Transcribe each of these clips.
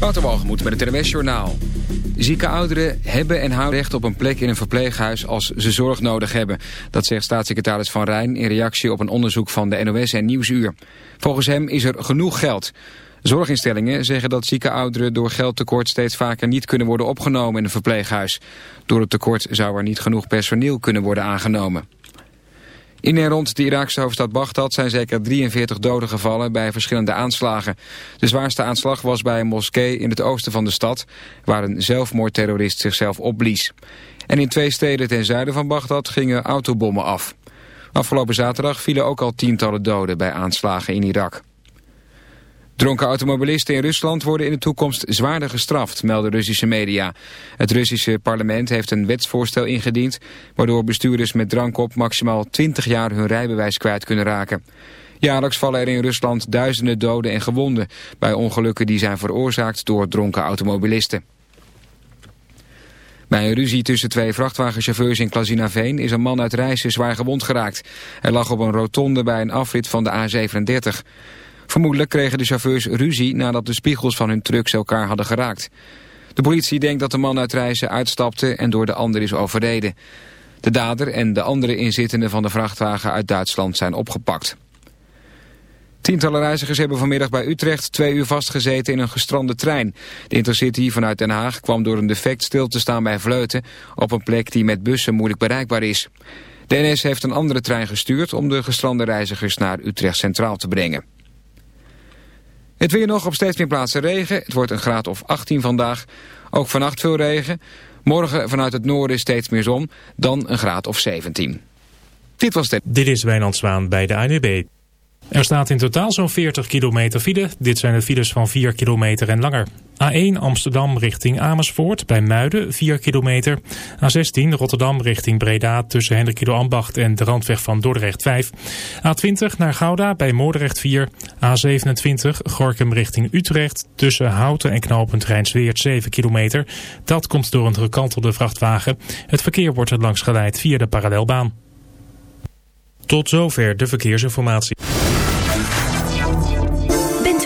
Waterwalgemoed met het NWS Journaal. Zieke ouderen hebben en houden recht op een plek in een verpleeghuis als ze zorg nodig hebben. Dat zegt staatssecretaris Van Rijn in reactie op een onderzoek van de NOS en Nieuwsuur. Volgens hem is er genoeg geld. Zorginstellingen zeggen dat zieke ouderen door geldtekort steeds vaker niet kunnen worden opgenomen in een verpleeghuis. Door het tekort zou er niet genoeg personeel kunnen worden aangenomen. In en rond de Iraakse hoofdstad Baghdad zijn zeker 43 doden gevallen bij verschillende aanslagen. De zwaarste aanslag was bij een moskee in het oosten van de stad, waar een zelfmoordterrorist zichzelf opblies. En in twee steden ten zuiden van Baghdad gingen autobommen af. Afgelopen zaterdag vielen ook al tientallen doden bij aanslagen in Irak. Dronken automobilisten in Rusland worden in de toekomst zwaarder gestraft, melden Russische media. Het Russische parlement heeft een wetsvoorstel ingediend... waardoor bestuurders met drank op maximaal 20 jaar hun rijbewijs kwijt kunnen raken. Jaarlijks vallen er in Rusland duizenden doden en gewonden... bij ongelukken die zijn veroorzaakt door dronken automobilisten. Bij een ruzie tussen twee vrachtwagenchauffeurs in Klazinaveen is een man uit Rijssen zwaar gewond geraakt. Hij lag op een rotonde bij een afrit van de A37. Vermoedelijk kregen de chauffeurs ruzie nadat de spiegels van hun trucks elkaar hadden geraakt. De politie denkt dat de man uit Reizen uitstapte en door de ander is overreden. De dader en de andere inzittenden van de vrachtwagen uit Duitsland zijn opgepakt. Tientallen reizigers hebben vanmiddag bij Utrecht twee uur vastgezeten in een gestrande trein. De Intercity vanuit Den Haag kwam door een defect stil te staan bij Vleuten... op een plek die met bussen moeilijk bereikbaar is. De NS heeft een andere trein gestuurd om de gestrande reizigers naar Utrecht Centraal te brengen. Het weer nog op steeds meer plaatsen regen. Het wordt een graad of 18 vandaag. Ook vannacht veel regen. Morgen vanuit het noorden steeds meer zon. Dan een graad of 17. Dit was het. Dit is Wijnand Zwaan bij de ANWB. Er staat in totaal zo'n 40 kilometer file. Dit zijn de files van 4 kilometer en langer. A1 Amsterdam richting Amersfoort bij Muiden 4 kilometer. A16 Rotterdam richting Breda tussen Hendrikido Ambacht en de randweg van Dordrecht 5. A20 naar Gouda bij Moordrecht 4. A27 Gorkum richting Utrecht tussen Houten en knooppunt Rijnsweert 7 kilometer. Dat komt door een gekantelde vrachtwagen. Het verkeer wordt er langs geleid via de parallelbaan. Tot zover de verkeersinformatie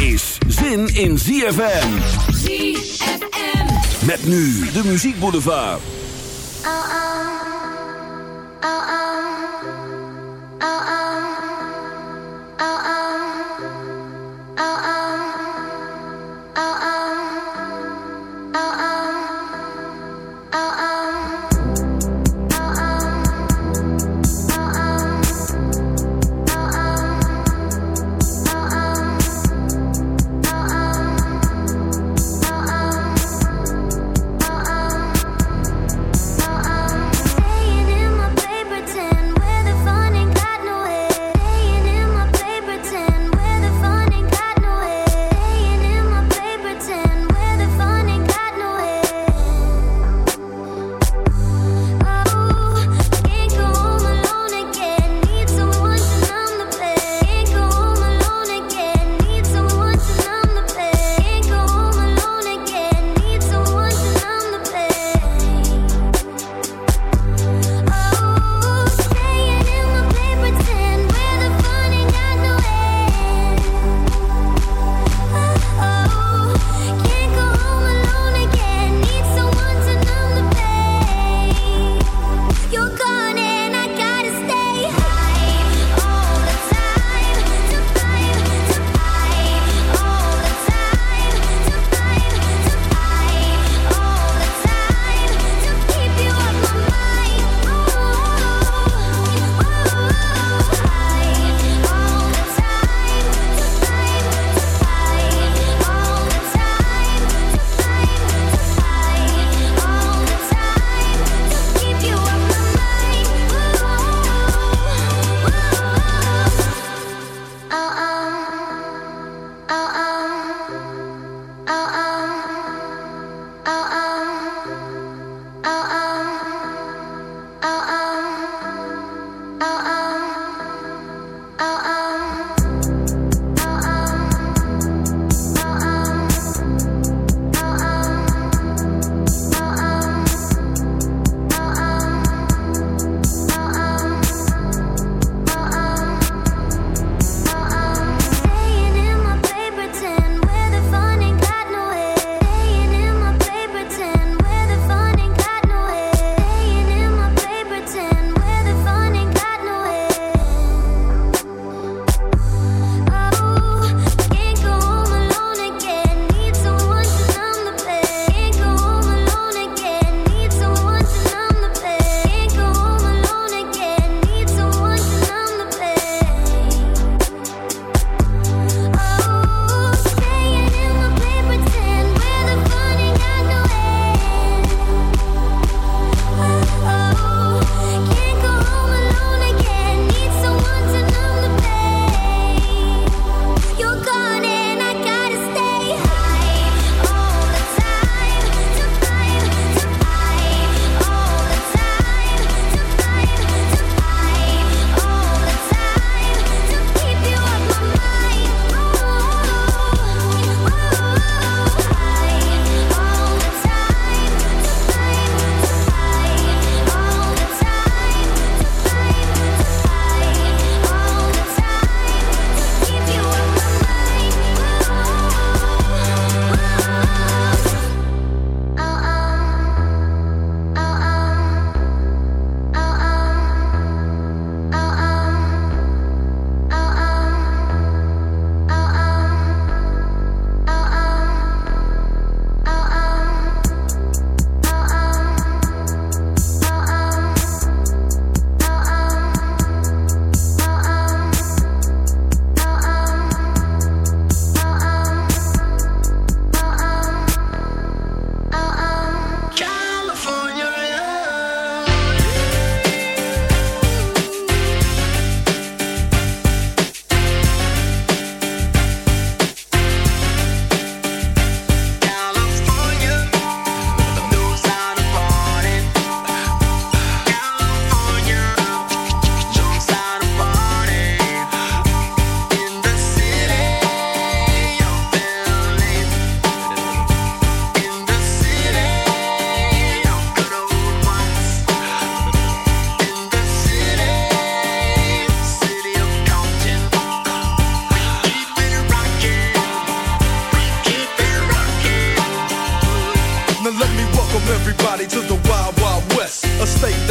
Is zin in ZFM. ZFM. Met nu de muziekboulevard. Oh oh. Oh oh. Oh oh. Oh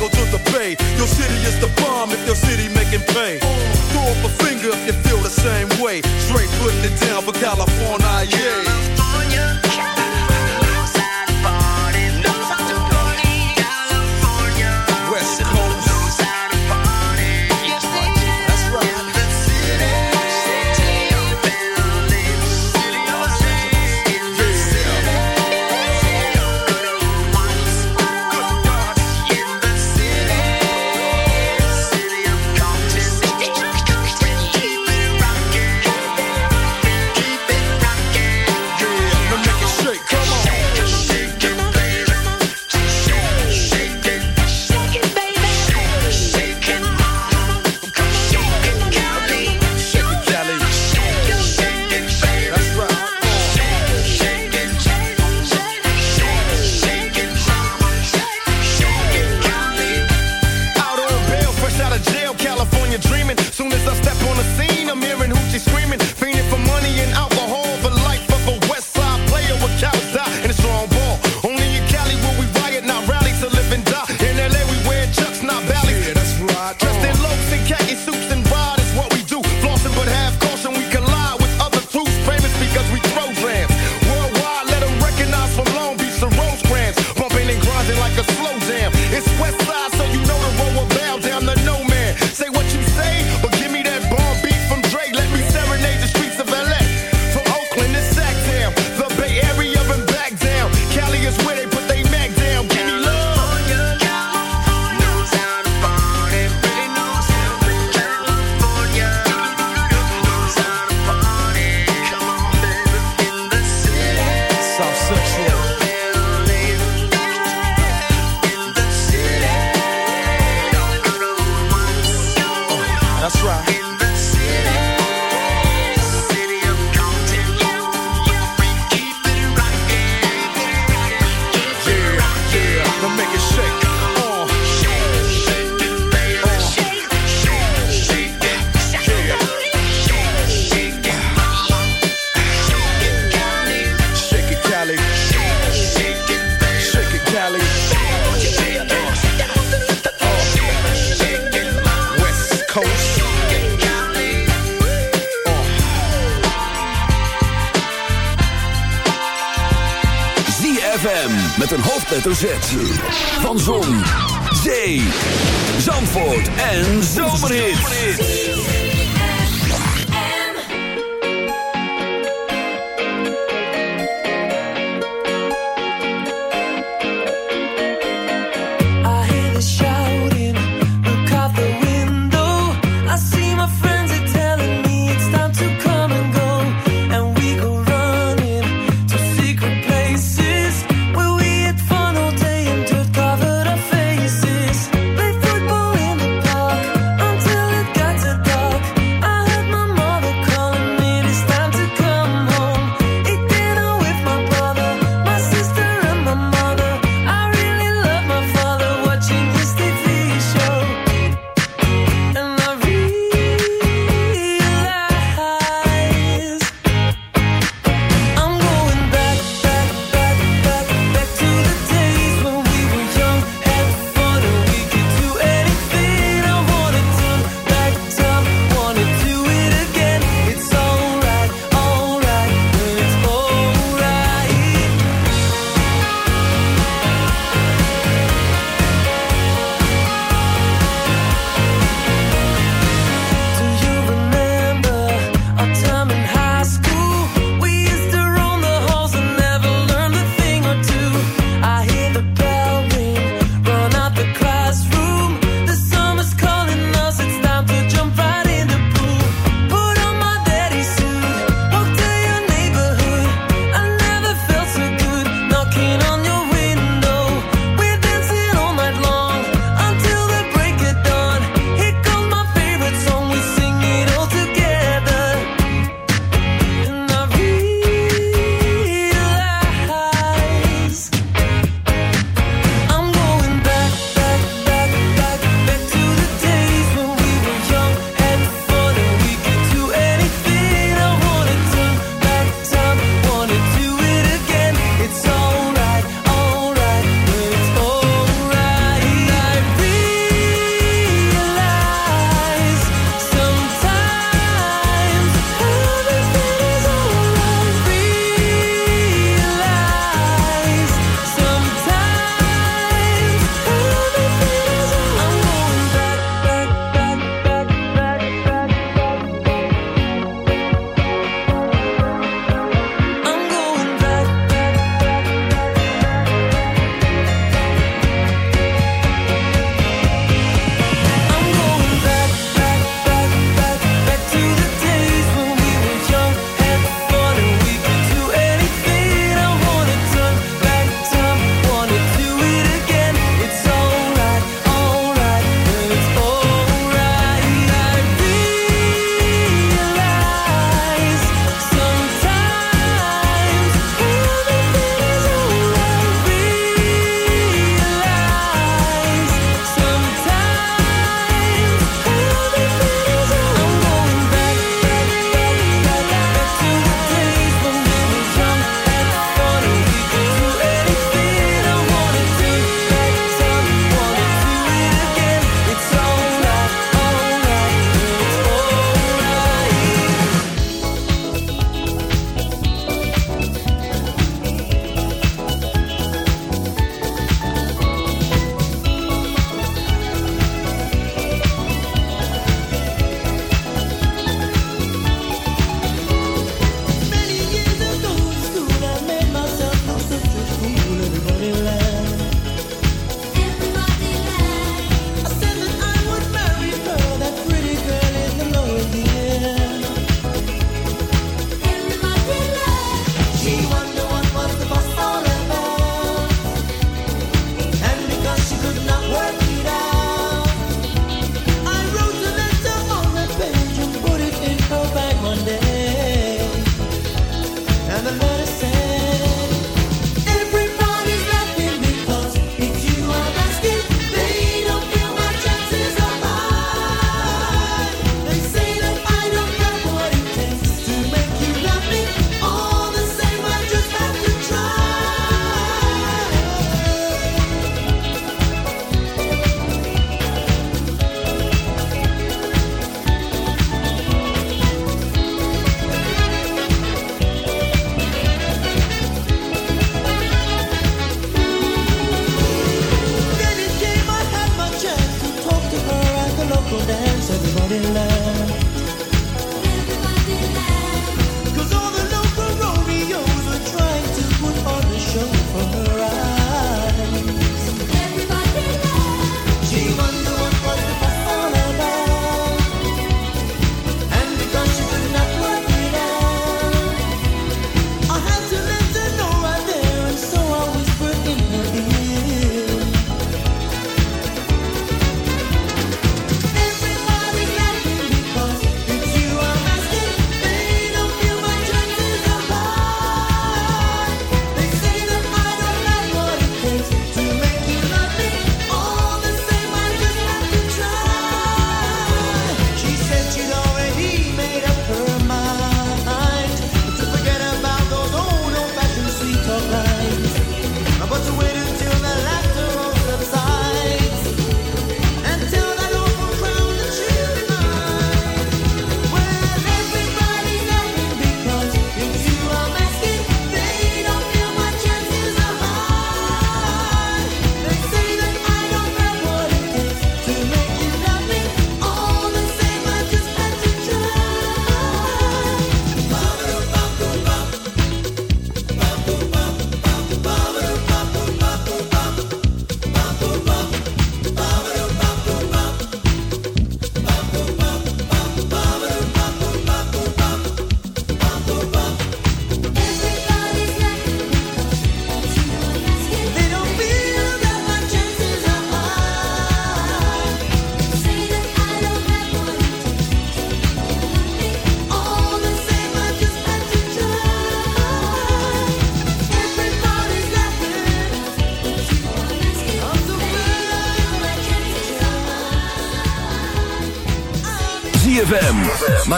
Diego to the Bay. Your city is the bomb if your city making pay. Throw up a finger if you feel the same way. Straight putting it down for California, yeah.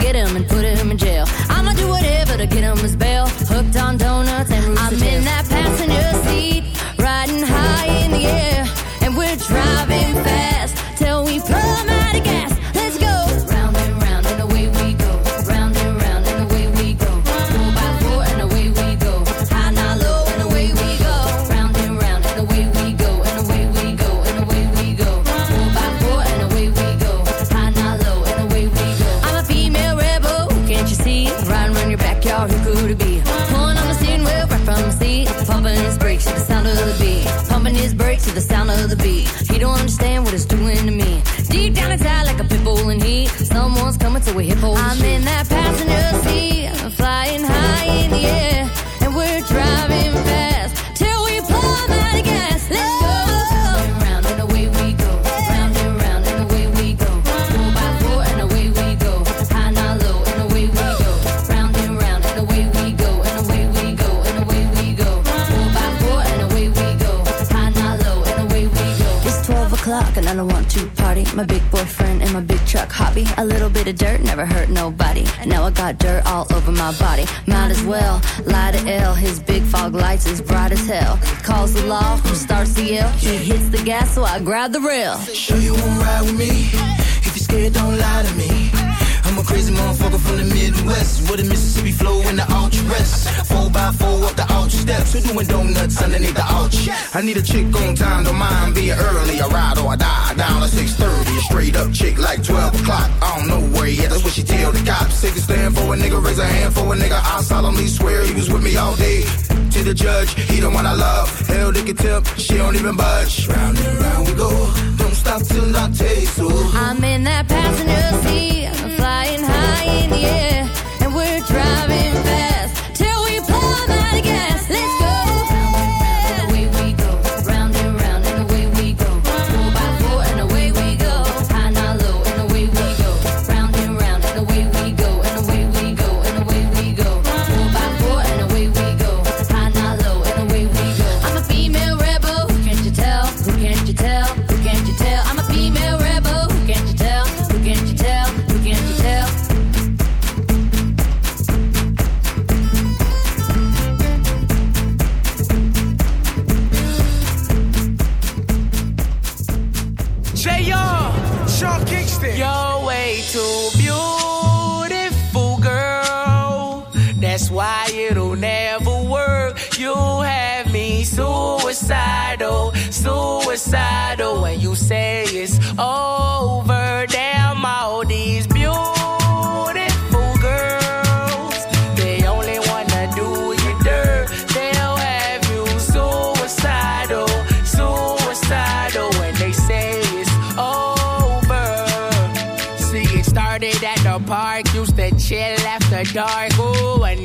Get him and put fog lights is bright as hell. Calls the law, who starts the yell. He hits the gas, so I grab the rail. Sure you won't ride with me. If you're scared, don't lie to me. I'm a crazy motherfucker from the Midwest. With a Mississippi flow in the ultra rest. We're doing donuts underneath the ouch. I need a chick on time, don't mind being early. I ride or I die. Down at 6.30. A straight up chick like 12 o'clock. I don't know where yet. That's what she tell the cops. Take a stand for a nigga, raise a hand for a nigga. I solemnly swear he was with me all day. To the judge, he the one I love. Hell, they can tip, she don't even budge. Round and round we go. Don't stop till I taste so. I'm in that passenger seat, flying high in the air, say is, oh.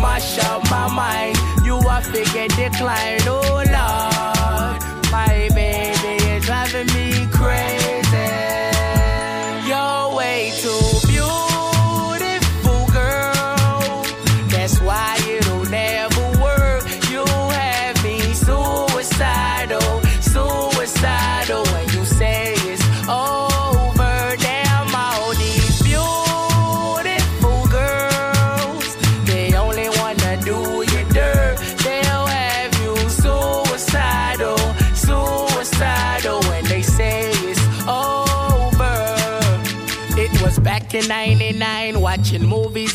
mash up my mind. You are figure decline. Oh, Lord. My baby is driving me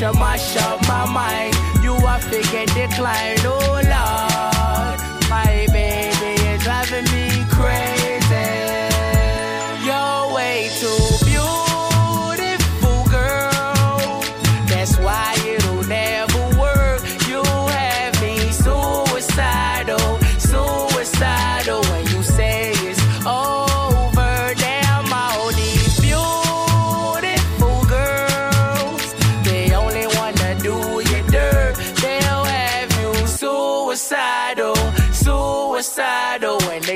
mash mash up my mind. You are fake and decline, oh Lord.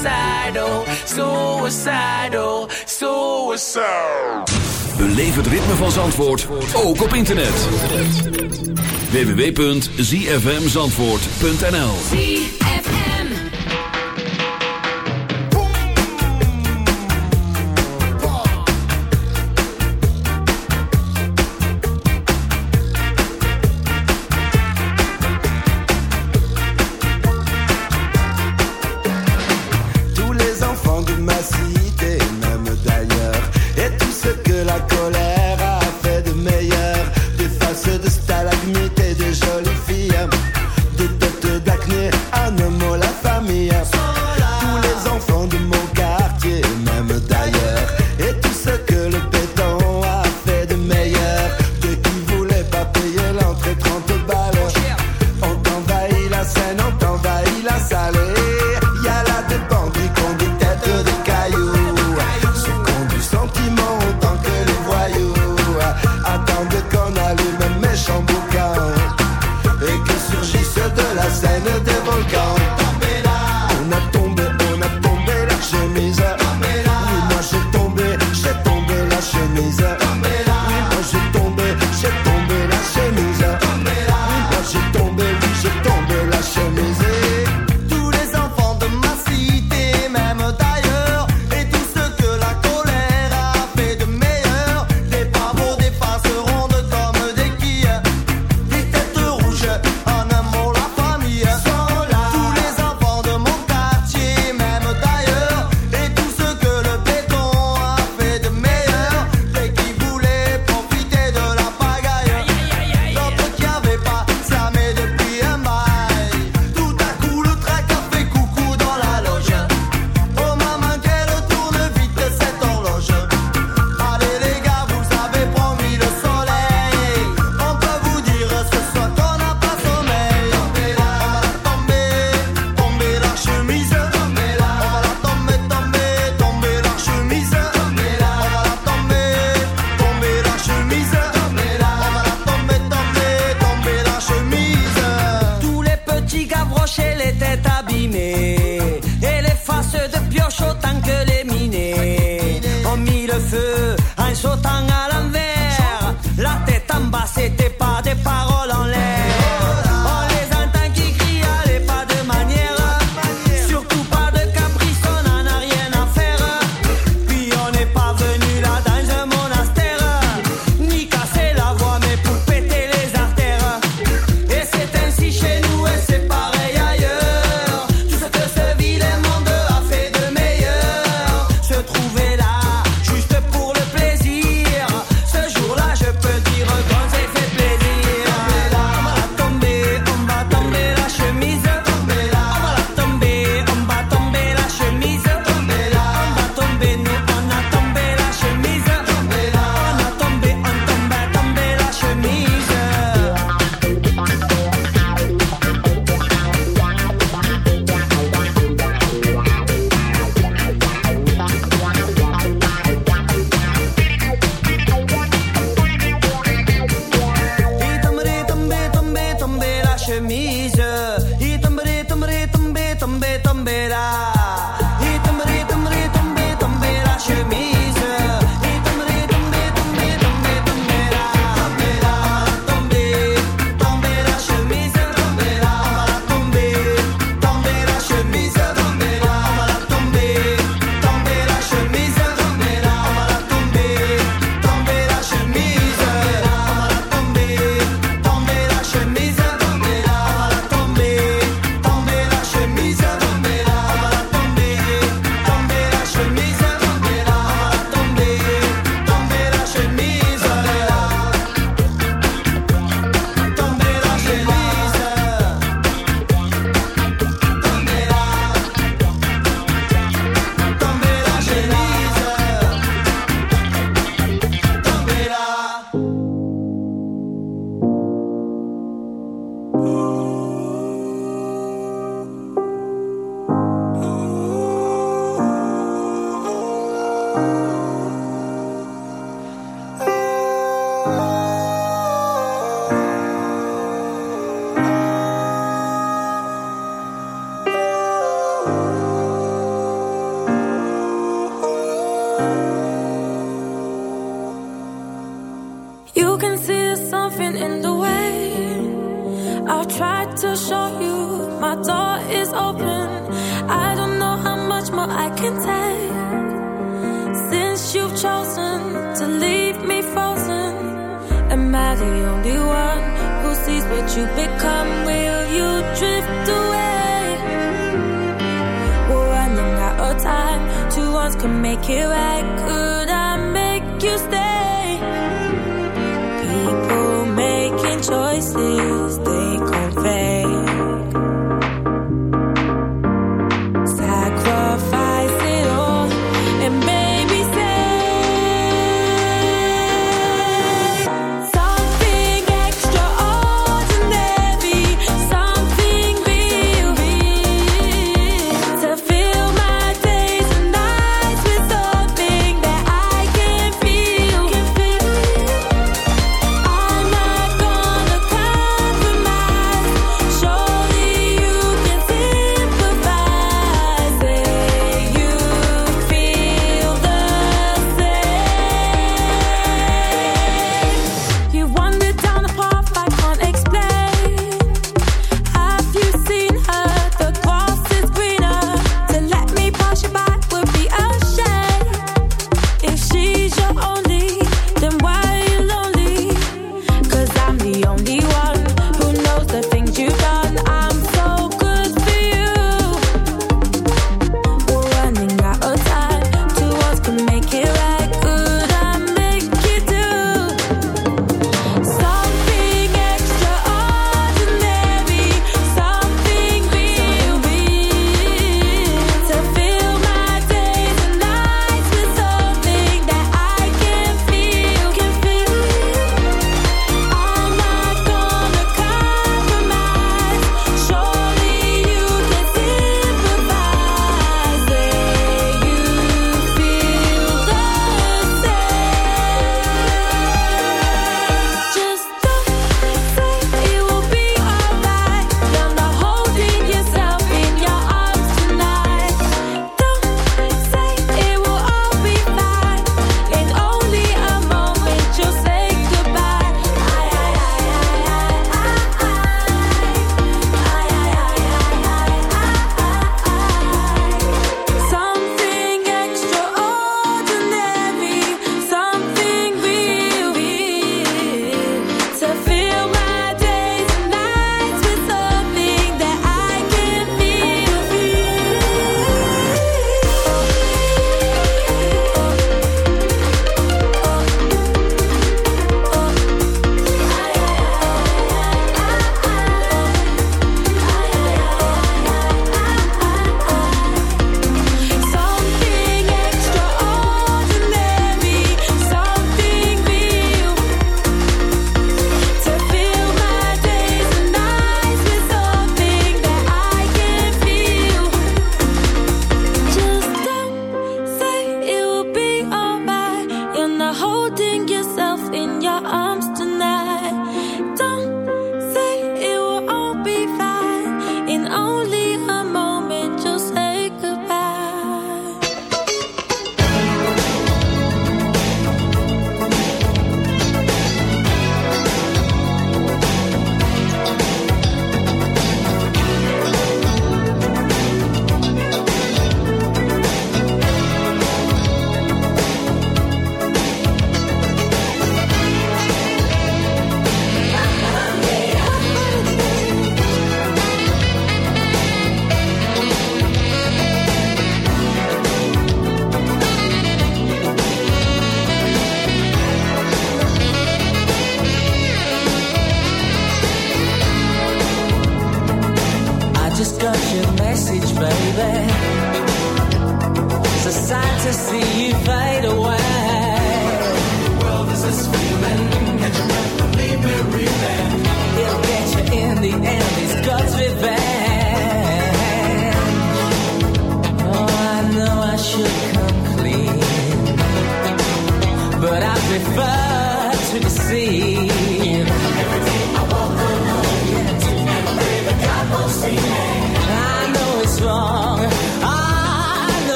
Suicidal, suicidal, suicidal. Beleef het ritme van Zandvoort, ook op internet. www.zfmzandvoort.nl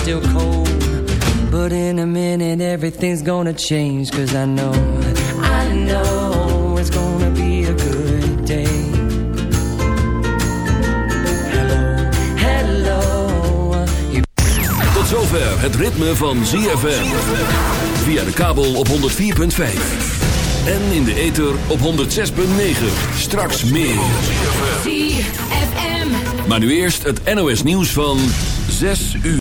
still cold But in a minute everything's gonna change Cause I know, I know it's gonna be a good day Hello, hello Tot zover het ritme van ZFM Via de kabel op 104.5 en in de ether op 106.9. Straks meer. ZFM. Maar nu eerst het NOS nieuws van 6 uur.